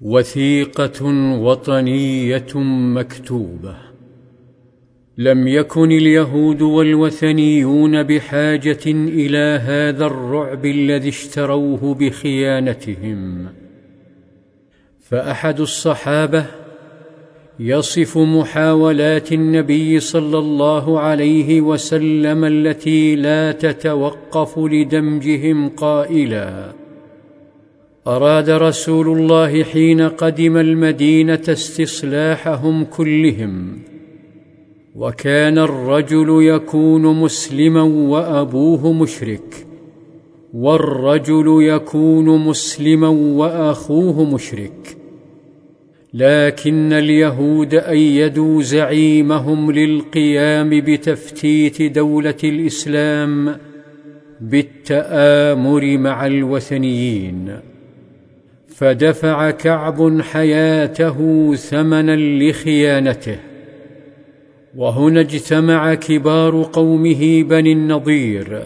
وثيقة وطنية مكتوبة. لم يكن اليهود والوثنيون بحاجة إلى هذا الرعب الذي اشتروه بخيانتهم. فأحد الصحابة يصف محاولات النبي صلى الله عليه وسلم التي لا تتوقف لدمجهم قائلا أراد رسول الله حين قدم المدينة استصلاحهم كلهم وكان الرجل يكون مسلما وأبوه مشرك والرجل يكون مسلما وأخوه مشرك لكن اليهود أيدوا زعيمهم للقيام بتفتيت دولة الإسلام بالتآمر مع الوثنيين. فدفع كعب حياته ثمنا لخيانته. وهنا اجتمع كبار قومه بني النضير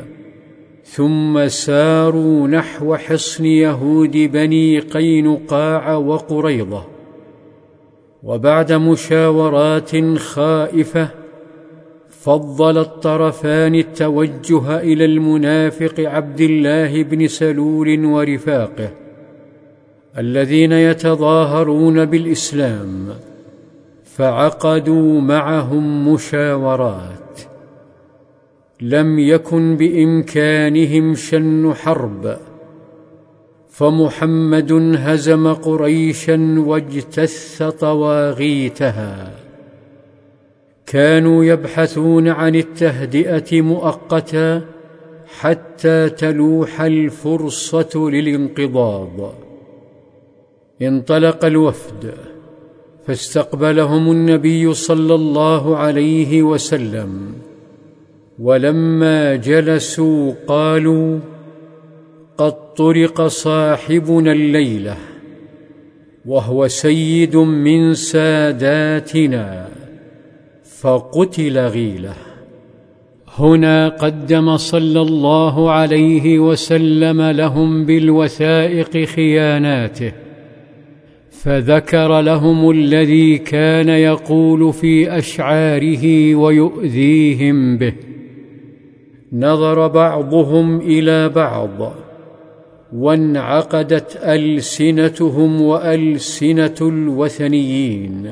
ثم ساروا نحو حصن يهود بني قينقاع وقريضه وبعد مشاورات خائفة فضل الطرفان التوجه إلى المنافق عبد الله بن سلول ورفاقه. الذين يتظاهرون بالإسلام فعقدوا معهم مشاورات لم يكن بإمكانهم شن حرب فمحمد هزم قريشا واجتث طواغيتها. كانوا يبحثون عن التهدئة مؤقتا حتى تلوح الفرصة للانقضاض. انطلق الوفد فاستقبلهم النبي صلى الله عليه وسلم. ولما جلسوا قالوا قد طرق صاحبنا الليلة وهو سيد من ساداتنا فقتل غيله. هنا قدم صلى الله عليه وسلم لهم بالوثائق خياناته. فذكر لهم الذي كان يقول في أشعاره ويؤذيهم به. نظر بعضهم إلى بعض وانعقدت ألسنتهم وألسنة الوثنيين.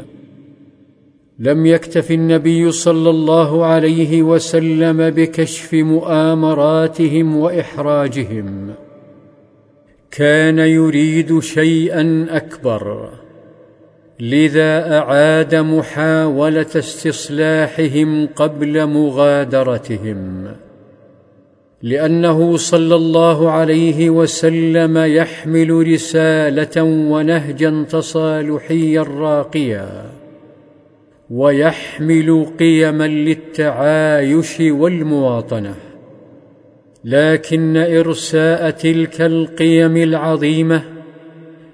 لم يكتف النبي صلى الله عليه وسلم بكشف مؤامراتهم وإحراجهم. كان يريد شيئا أكبر لذا أعاد محاولة استصلاحهم قبل مغادرتهم لأنه صلى الله عليه وسلم يحمل رسالة ونهجا تصالحيا راقيا ويحمل قيما للتعايش والمواطنة. لكن إرساء تلك القيم العظيمة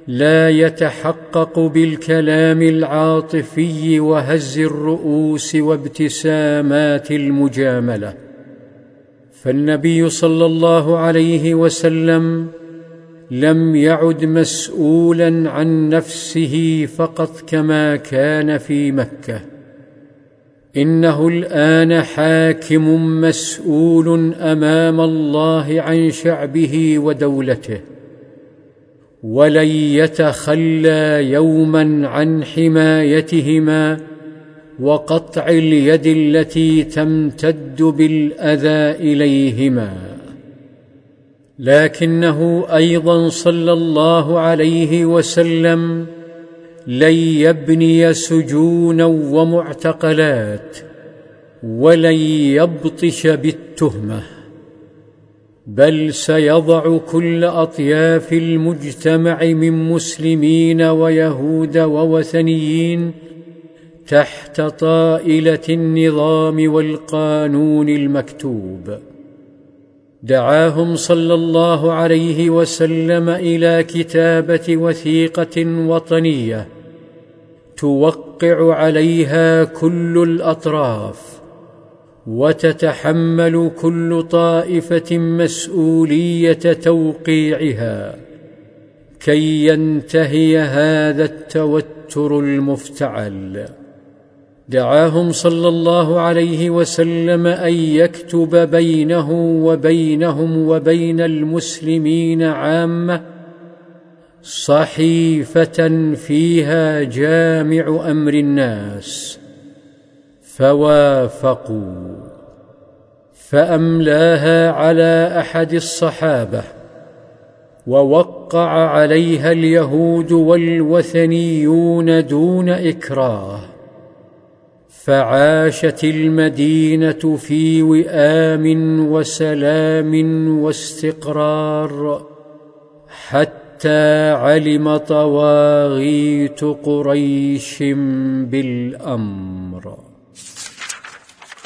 لا يتحقق بالكلام العاطفي وهز الرؤوس وابتسامات المجاملة. فالنبي صلى الله عليه وسلم لم يعد مسؤولا عن نفسه فقط كما كان في مكة. إنه الآن حاكم مسؤول أمام الله عن شعبه ودولته ولن يتخلى يوما عن حمايتهما وقطع اليد التي تمتد بالأذى إليهما. لكنه أيضا صلى الله عليه وسلم لن يبني سجونا ومعتقلات ولن يبطش بالتهمة بل سيضع كل أطياف المجتمع من مسلمين ويهود ووثنيين تحت طائلة النظام والقانون المكتوب. دعاهم صلى الله عليه وسلم إلى كتابة وثيقة وطنية توقع عليها كل الأطراف وتتحمل كل طائفة مسؤولية توقيعها كي ينتهي هذا التوتر المفتعل. دعاهم صلى الله عليه وسلم أن يكتب بينه وبينهم وبين المسلمين عامة صحيفة فيها جامع أمر الناس فوافقوا فأملاها على أحد الصحابة ووقع عليها اليهود والوثنيون دون إكراه فعاشت المدينة في وئام وسلام واستقرار حتى علم طواغيت قريش بالأمر.